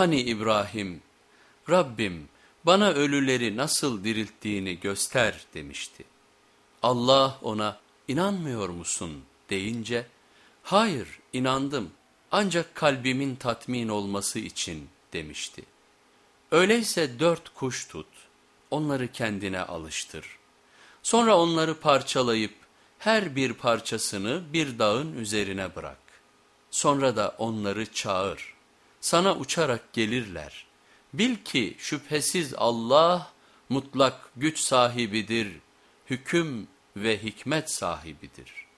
Hani İbrahim, Rabbim bana ölüleri nasıl dirilttiğini göster demişti. Allah ona inanmıyor musun deyince, hayır inandım ancak kalbimin tatmin olması için demişti. Öyleyse dört kuş tut, onları kendine alıştır. Sonra onları parçalayıp her bir parçasını bir dağın üzerine bırak. Sonra da onları çağır. Sana uçarak gelirler. Bil ki şüphesiz Allah mutlak güç sahibidir, hüküm ve hikmet sahibidir.''